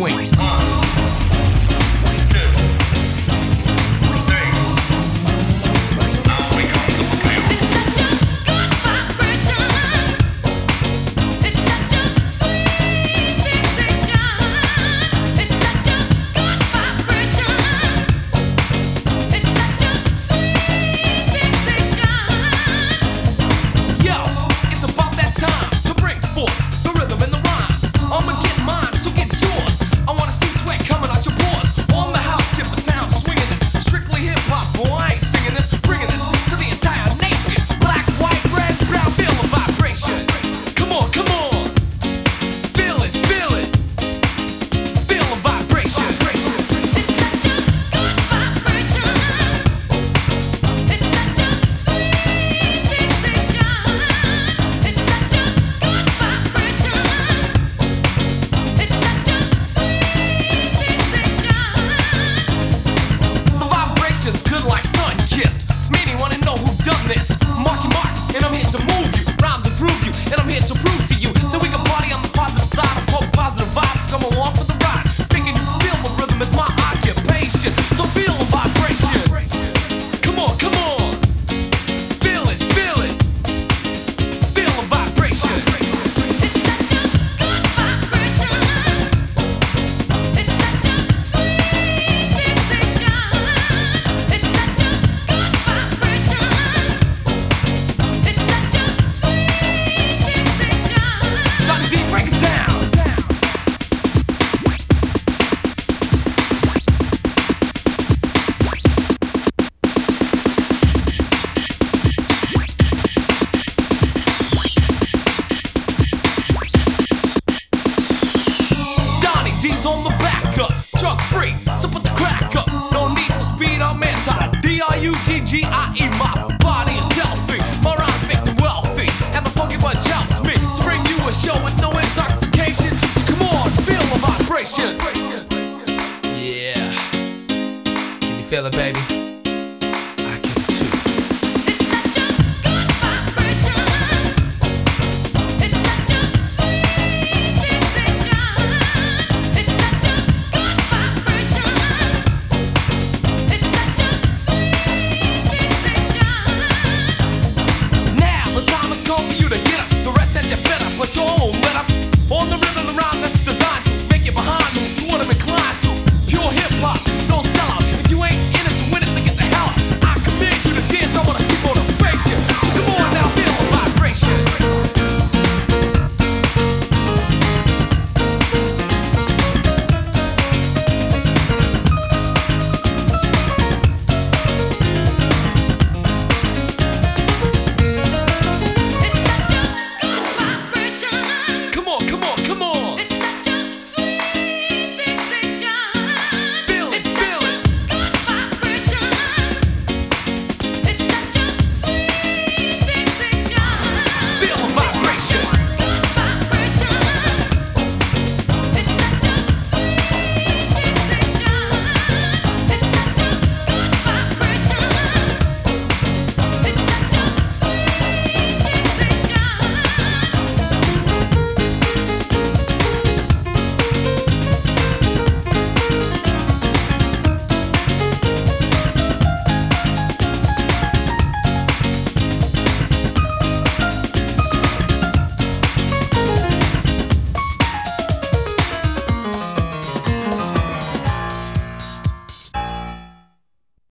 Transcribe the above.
swing. Uh. Anti D R U G G I E. My body is healthy, my rhymes make me wealthy, and the funky bunch helps me to bring you a show with no intoxication. So come on, feel the vibration. Yeah. Can you feel it, baby?